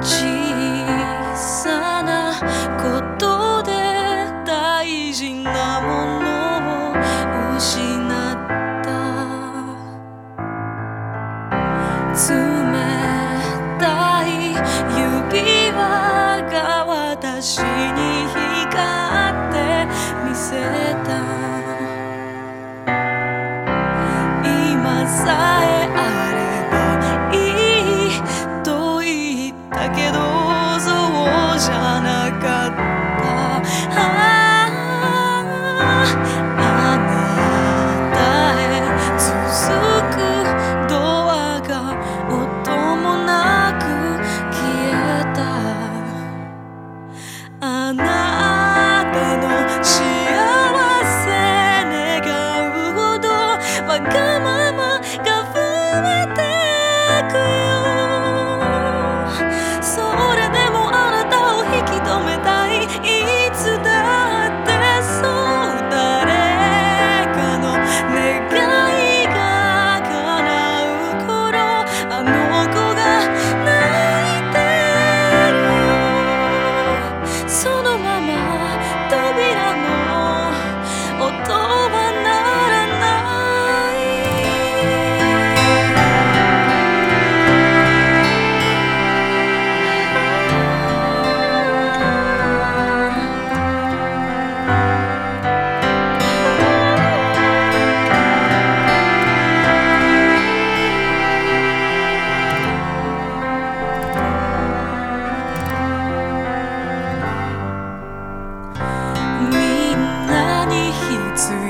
te to you.